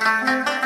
thank you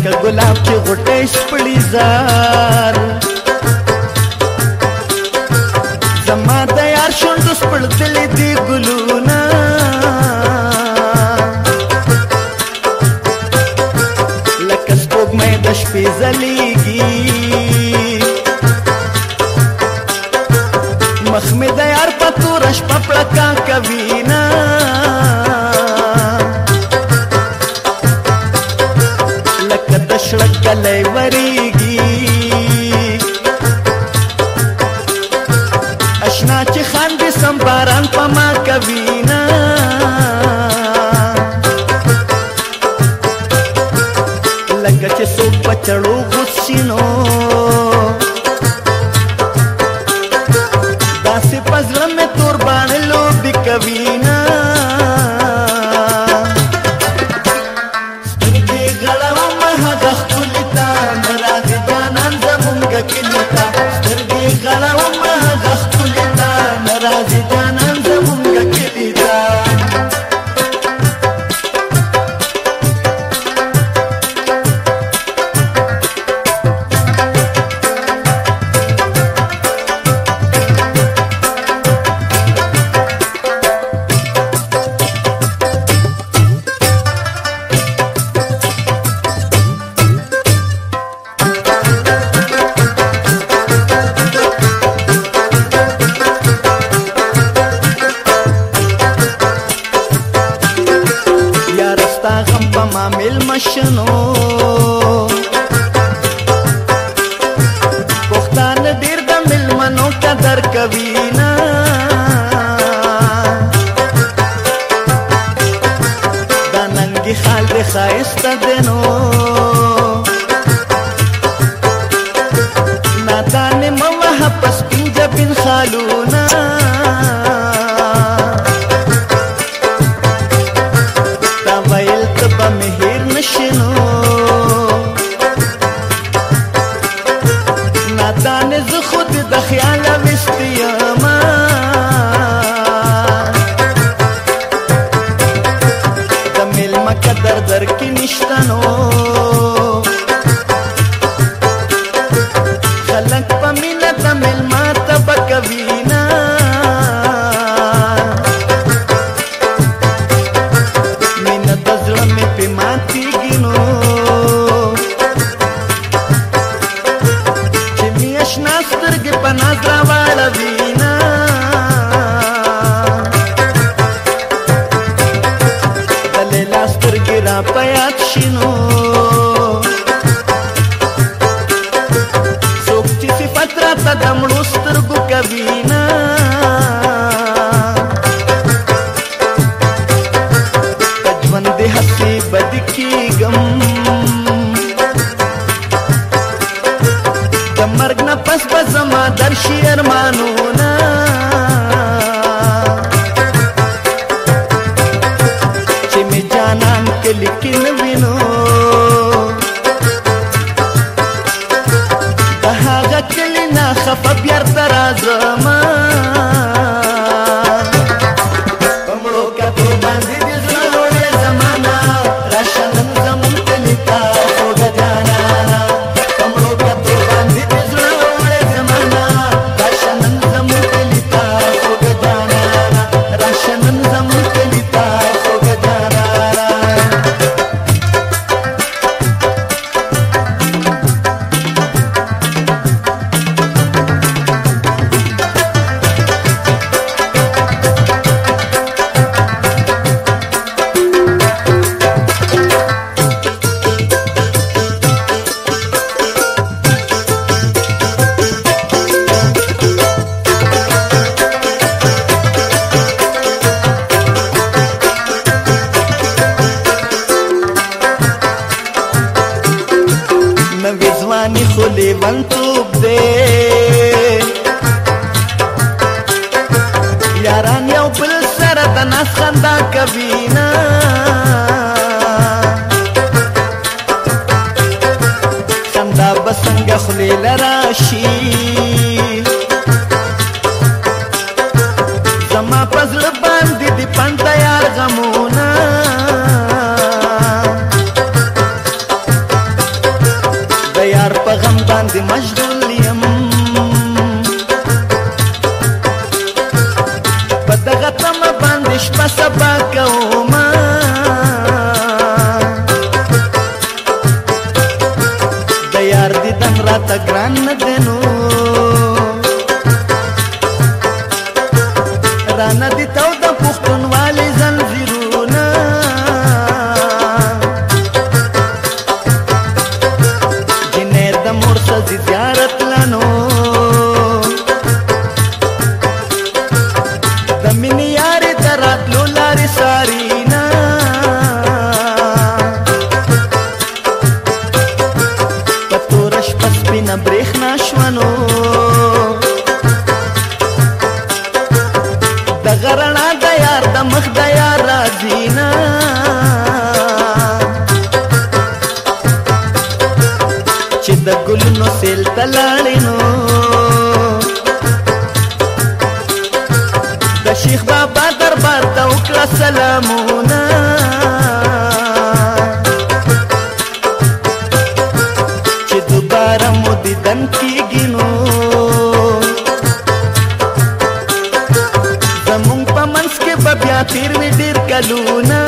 لکه ګلاب چې غټې شپړي زار தலைவரே در کوینا دا ننگی خال دی خایستا دینو نادان موحا پس پینجا پین خالونا دا ویل تبا مهیر نشنو نادان د خیال مستیما د مل مکه در در کې نشتنو خلک په مینا د مل ما تبکوینا مینا د ظلم په ماتیږي نو नसीब څوک دی یاران یو بل سره د ناس خندا کوي نه خندا بسنګ خلی لراشي زما پزړ باندې دی پند یار غمونه د یار په غم باندې مجد pasa سکینه چې د ګلونو سیل تلاړې نو د شیخ بابا دربار ته وکړه سلامو ಬ್ಯಾ ತಿರ್ವಿ ಡಿರ್ಕಲೂನಾ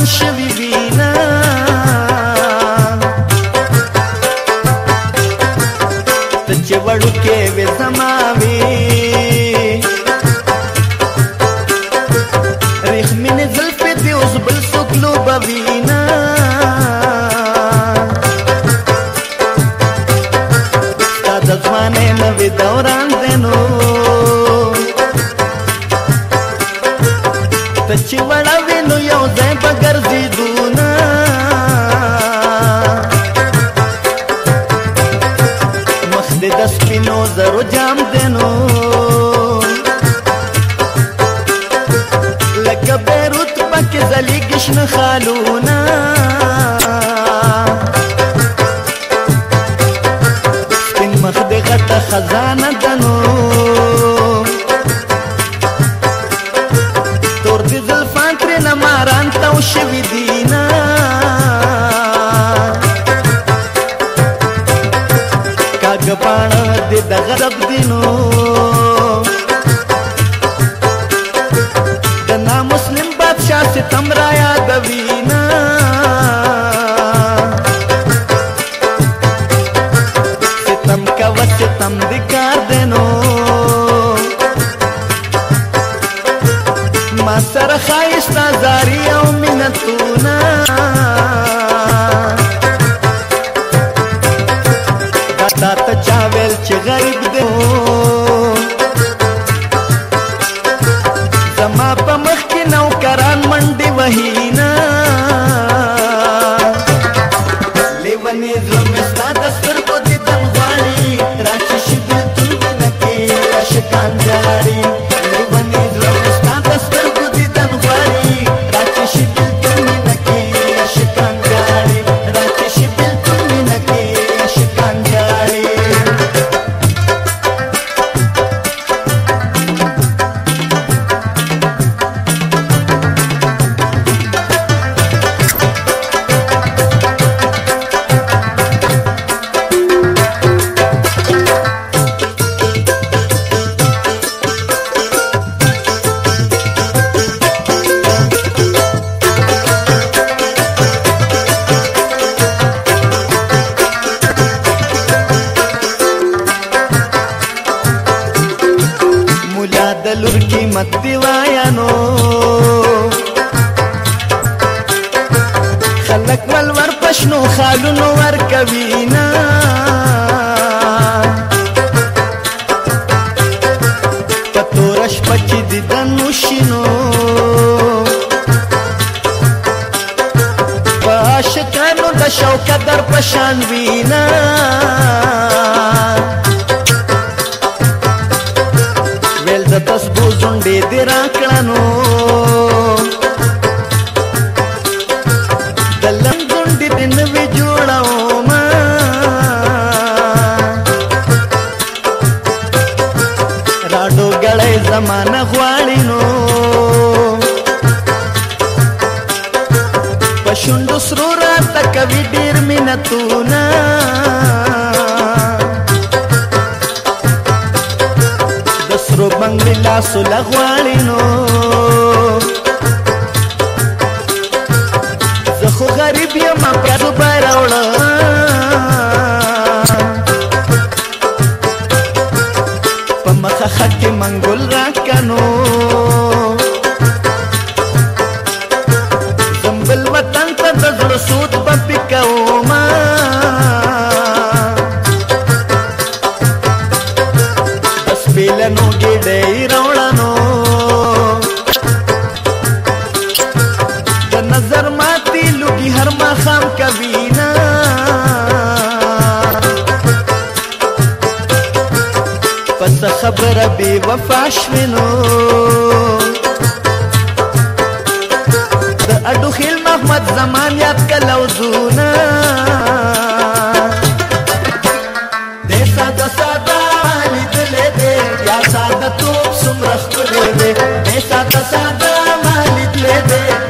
روان شوی وینا ته چې وړوکې وې زما وې رحمین زلفې دې اوس بل څوک لو بوینا تا د ځوانې نوې دوران دې نو ته چې شنه خالونه سپین مخ د غټه خزانه دنو دا د لور قیمت دی وایانو خلک ول ور پښنو خالونو ور کوي نه پتورش پچی دی دنو شینو پاشکانو د شوکه در پشان وینا ګنا د سرو باندې لاس لغوالینو زه خو غریب یم پر باراوړم مخه خط منګل راکنو زمبل وطن ته د زړه سوت په پکاو وفا شوینو د اډو خیل محمد زمان یاد کلو زونه د ساده ساده لیدل دې یا ساده توپ سمرخ کولې دې د ساده ساده لیدل دې